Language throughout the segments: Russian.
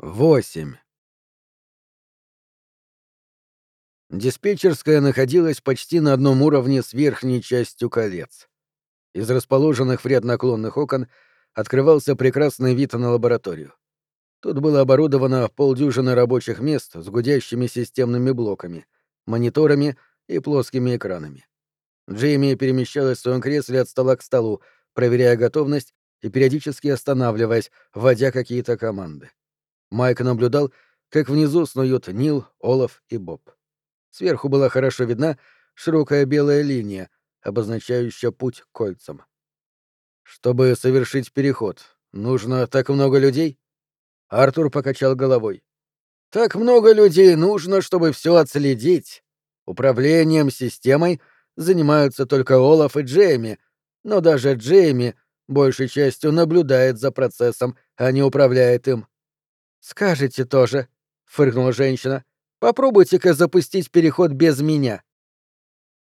Восемь. Диспетчерская находилась почти на одном уровне с верхней частью колец. Из расположенных в ряд наклонных окон открывался прекрасный вид на лабораторию. Тут было оборудовано полдюжины рабочих мест с гудящими системными блоками, мониторами и плоскими экранами. Джейми перемещалась в своем кресле от стола к столу, проверяя готовность и периодически останавливаясь, вводя какие-то команды. Майк наблюдал, как внизу снуют Нил, Олаф и Боб. Сверху была хорошо видна широкая белая линия, обозначающая путь кольцам. «Чтобы совершить переход, нужно так много людей?» Артур покачал головой. «Так много людей нужно, чтобы все отследить. Управлением системой занимаются только Олаф и Джейми, но даже Джейми большей частью наблюдает за процессом, а не управляет им. «Скажете тоже», — фыркнула женщина. «Попробуйте-ка запустить переход без меня».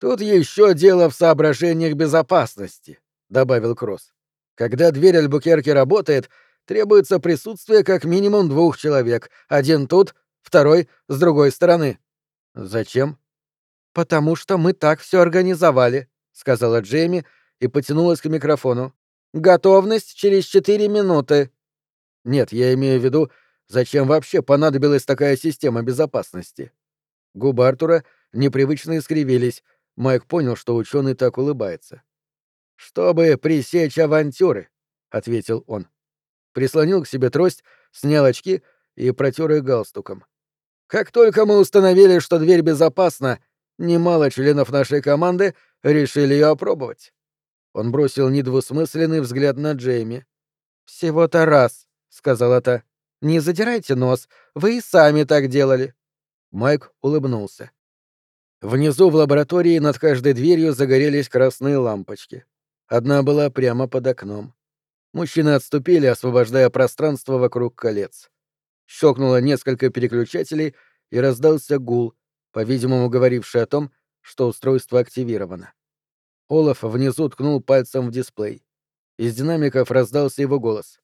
«Тут еще дело в соображениях безопасности», — добавил Кросс. «Когда дверь Альбукерки работает, требуется присутствие как минимум двух человек. Один тут, второй с другой стороны». «Зачем?» «Потому что мы так все организовали», — сказала Джейми и потянулась к микрофону. «Готовность через четыре минуты». «Нет, я имею в виду, Зачем вообще понадобилась такая система безопасности? Губы Артура непривычно искривились. Майк понял, что ученый так улыбается. «Чтобы пресечь авантюры», — ответил он. Прислонил к себе трость, снял очки и протер их галстуком. «Как только мы установили, что дверь безопасна, немало членов нашей команды решили ее опробовать». Он бросил недвусмысленный взгляд на Джейми. «Всего-то раз», — сказала та. Не задирайте нос, вы и сами так делали. Майк улыбнулся. Внизу в лаборатории над каждой дверью загорелись красные лампочки. Одна была прямо под окном. Мужчины отступили, освобождая пространство вокруг колец. Щелкнуло несколько переключателей, и раздался гул, по-видимому, говоривший о том, что устройство активировано. Олаф внизу ткнул пальцем в дисплей. Из динамиков раздался его голос.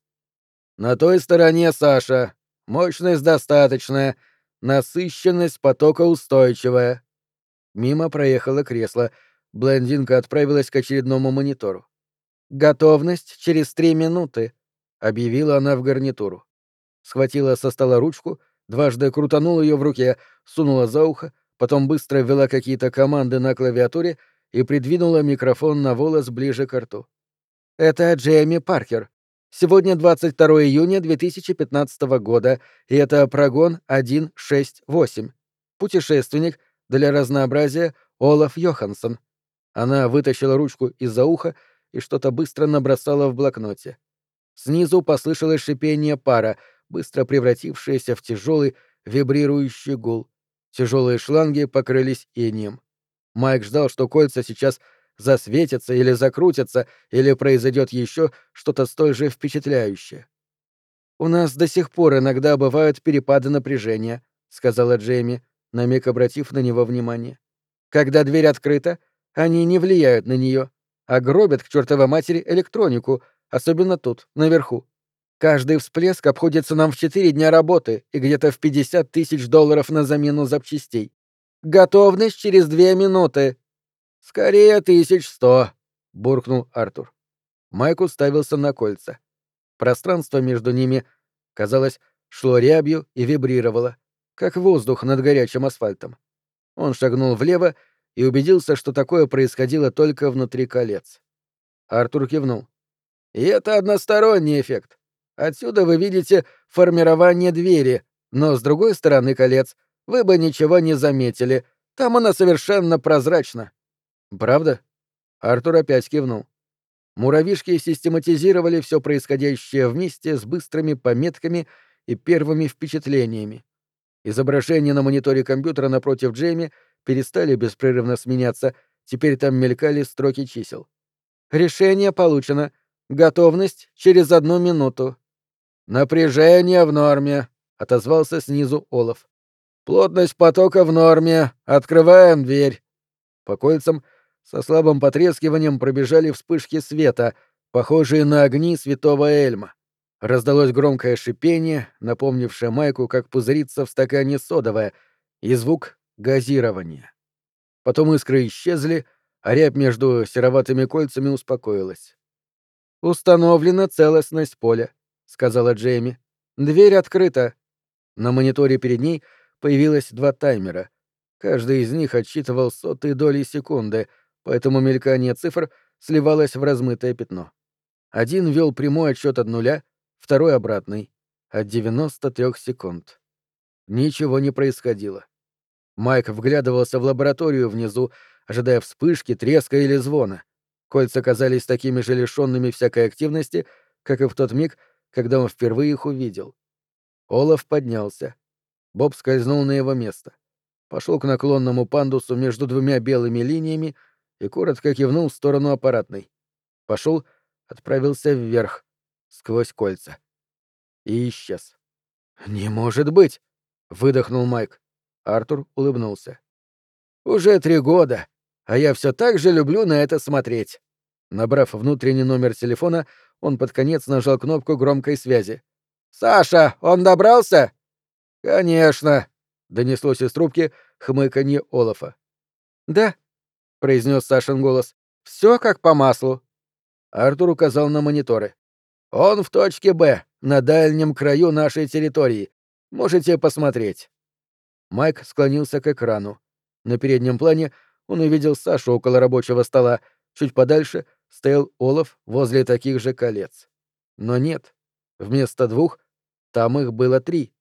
На той стороне Саша. Мощность достаточная, насыщенность потока устойчивая. Мимо проехало кресло. Блондинка отправилась к очередному монитору. «Готовность через три минуты», — объявила она в гарнитуру. Схватила со стола ручку, дважды крутанула ее в руке, сунула за ухо, потом быстро ввела какие-то команды на клавиатуре и придвинула микрофон на волос ближе к рту. «Это Джейми Паркер. Сегодня 22 июня 2015 года, и это прогон 168. Путешественник для разнообразия Олаф Йоханссон. Она вытащила ручку из-за уха и что-то быстро набросала в блокноте. Снизу послышалось шипение пара, быстро превратившееся в тяжелый вибрирующий гул. Тяжелые шланги покрылись инеем. Майк ждал, что кольца сейчас засветятся или закрутятся, или произойдет еще что-то столь же впечатляющее. «У нас до сих пор иногда бывают перепады напряжения», — сказала Джейми, на миг обратив на него внимание. «Когда дверь открыта, они не влияют на нее, а гробят к чертовой матери электронику, особенно тут, наверху. Каждый всплеск обходится нам в четыре дня работы и где-то в 50 тысяч долларов на замену запчастей. Готовность через две минуты. «Скорее тысяч сто», — буркнул Артур. Майк уставился на кольца. Пространство между ними, казалось, шло рябью и вибрировало, как воздух над горячим асфальтом. Он шагнул влево и убедился, что такое происходило только внутри колец. Артур кивнул. «И это односторонний эффект. Отсюда вы видите формирование двери, но с другой стороны колец вы бы ничего не заметили. Там она совершенно прозрачна. «Правда?» Артур опять кивнул. Муравишки систематизировали все происходящее вместе с быстрыми пометками и первыми впечатлениями. Изображения на мониторе компьютера напротив Джейми перестали беспрерывно сменяться, теперь там мелькали строки чисел. «Решение получено. Готовность через одну минуту». «Напряжение в норме», — отозвался снизу Олаф. «Плотность потока в норме. Открываем дверь». По кольцам — со слабым потрескиванием пробежали вспышки света, похожие на огни святого Эльма. Раздалось громкое шипение, напомнившее Майку, как пузырится в стакане содовое, и звук газирования. Потом искры исчезли, а рябь между сероватыми кольцами успокоилась. «Установлена целостность поля», — сказала Джейми. «Дверь открыта». На мониторе перед ней появилось два таймера. Каждый из них отсчитывал сотые доли секунды, поэтому мелькание цифр сливалось в размытое пятно. Один вел прямой отсчет от нуля, второй — обратный, от 93 секунд. Ничего не происходило. Майк вглядывался в лабораторию внизу, ожидая вспышки, треска или звона. Кольца казались такими же лишенными всякой активности, как и в тот миг, когда он впервые их увидел. Олаф поднялся. Боб скользнул на его место. Пошел к наклонному пандусу между двумя белыми линиями и коротко кивнул в сторону аппаратной. Пошел, отправился вверх, сквозь кольца. И исчез. «Не может быть!» — выдохнул Майк. Артур улыбнулся. «Уже три года, а я все так же люблю на это смотреть». Набрав внутренний номер телефона, он под конец нажал кнопку громкой связи. «Саша, он добрался?» «Конечно», — донеслось из трубки хмыканье Олафа. «Да», — произнес Сашин голос, — «все как по маслу». Артур указал на мониторы. «Он в точке Б, на дальнем краю нашей территории. Можете посмотреть». Майк склонился к экрану. На переднем плане он увидел Сашу около рабочего стола, чуть подальше стоял Олаф возле таких же колец. Но нет, вместо двух там их было три.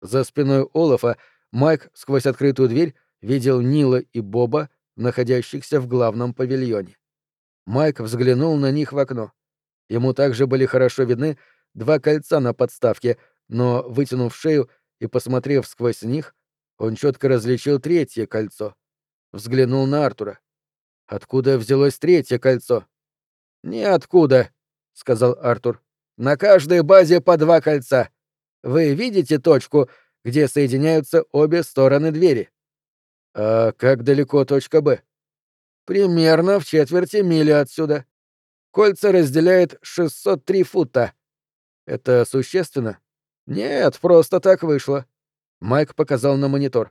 За спиной Олафа Майк сквозь открытую дверь видел Нила и Боба, находящихся в главном павильоне. Майк взглянул на них в окно. Ему также были хорошо видны два кольца на подставке, но, вытянув шею и посмотрев сквозь них, он четко различил третье кольцо. Взглянул на Артура. Откуда взялось третье кольцо? «Ниоткуда», — сказал Артур. «На каждой базе по два кольца. Вы видите точку, где соединяются обе стороны двери?» «А как далеко точка Б?» «Примерно в четверти мили отсюда. Кольца разделяет 603 фута». «Это существенно?» «Нет, просто так вышло. Майк показал на монитор.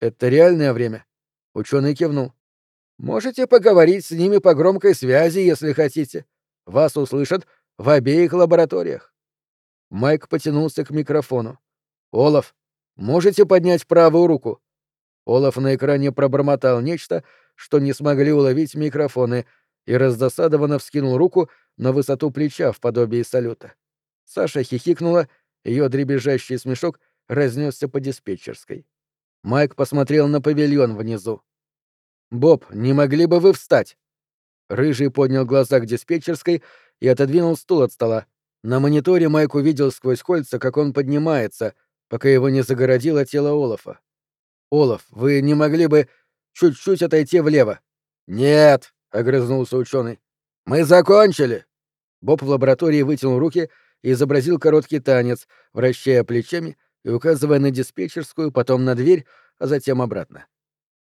«Это реальное время?» Ученый кивнул. «Можете поговорить с ними по громкой связи, если хотите. Вас услышат в обеих лабораториях». Майк потянулся к микрофону. «Олаф, можете поднять правую руку?» Олаф на экране пробормотал нечто, что не смогли уловить микрофоны, и раздосадованно вскинул руку на высоту плеча в подобии салюта. Саша хихикнула, ее дребезжащий смешок разнесся по диспетчерской. Майк посмотрел на павильон внизу. «Боб, не могли бы вы встать?» Рыжий поднял глаза к диспетчерской и отодвинул стул от стола. На мониторе Майк увидел сквозь кольца, как он поднимается, пока его не загородило тело Олафа. «Олаф, вы не могли бы чуть-чуть отойти влево?» «Нет», — огрызнулся ученый. «Мы закончили!» Боб в лаборатории вытянул руки и изобразил короткий танец, вращая плечами и указывая на диспетчерскую, потом на дверь, а затем обратно.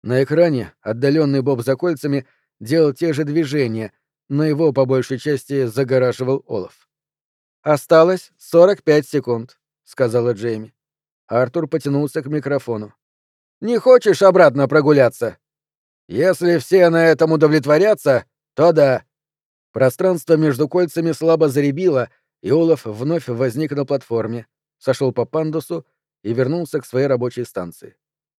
На экране отдаленный Боб за кольцами делал те же движения, но его по большей части загораживал Олаф. «Осталось 45 секунд», — сказала Джейми. Артур потянулся к микрофону. «Не хочешь обратно прогуляться?» «Если все на этом удовлетворятся, то да». Пространство между кольцами слабо заребило, и Олаф вновь возник на платформе сошел по пандусу и вернулся к своей рабочей станции.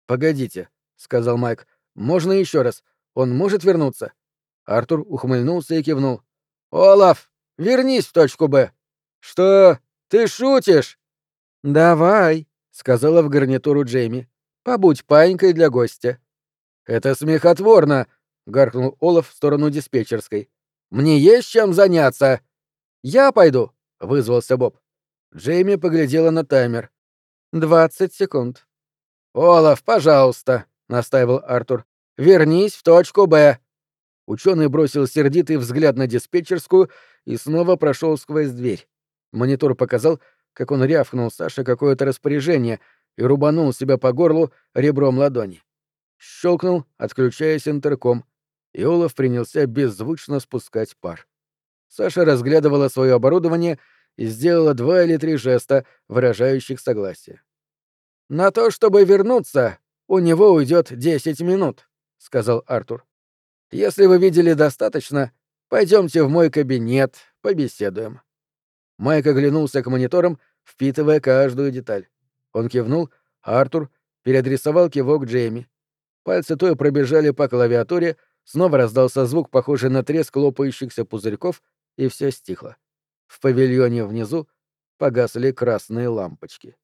«Погодите», — сказал Майк, — «можно еще раз? Он может вернуться?» Артур ухмыльнулся и кивнул. «Олаф, вернись в точку Б». «Что? Ты шутишь?» «Давай», — сказала в гарнитуру Джейми. «Побудь паинькой для гостя». «Это смехотворно», — гаркнул Олаф в сторону диспетчерской. «Мне есть чем заняться». «Я пойду», — вызвался Боб. Джейми поглядела на таймер. «Двадцать секунд». «Олаф, пожалуйста», — настаивал Артур. «Вернись в точку Б». Ученый бросил сердитый взгляд на диспетчерскую и снова прошел сквозь дверь. Монитор показал, как он рявкнул Саше какое-то распоряжение и рубанул себя по горлу ребром ладони. Щелкнул, отключаясь интерком, и Олаф принялся беззвучно спускать пар. Саша разглядывала свое оборудование и сделала два или три жеста, выражающих согласие. «На то, чтобы вернуться, у него уйдет десять минут», — сказал Артур. «Если вы видели достаточно, пойдемте в мой кабинет, побеседуем». Майк оглянулся к мониторам, впитывая каждую деталь. Он кивнул, а Артур переадресовал кивок Джейми. Пальцы той пробежали по клавиатуре, снова раздался звук, похожий на треск лопающихся пузырьков, и все стихло. В павильоне внизу погасли красные лампочки.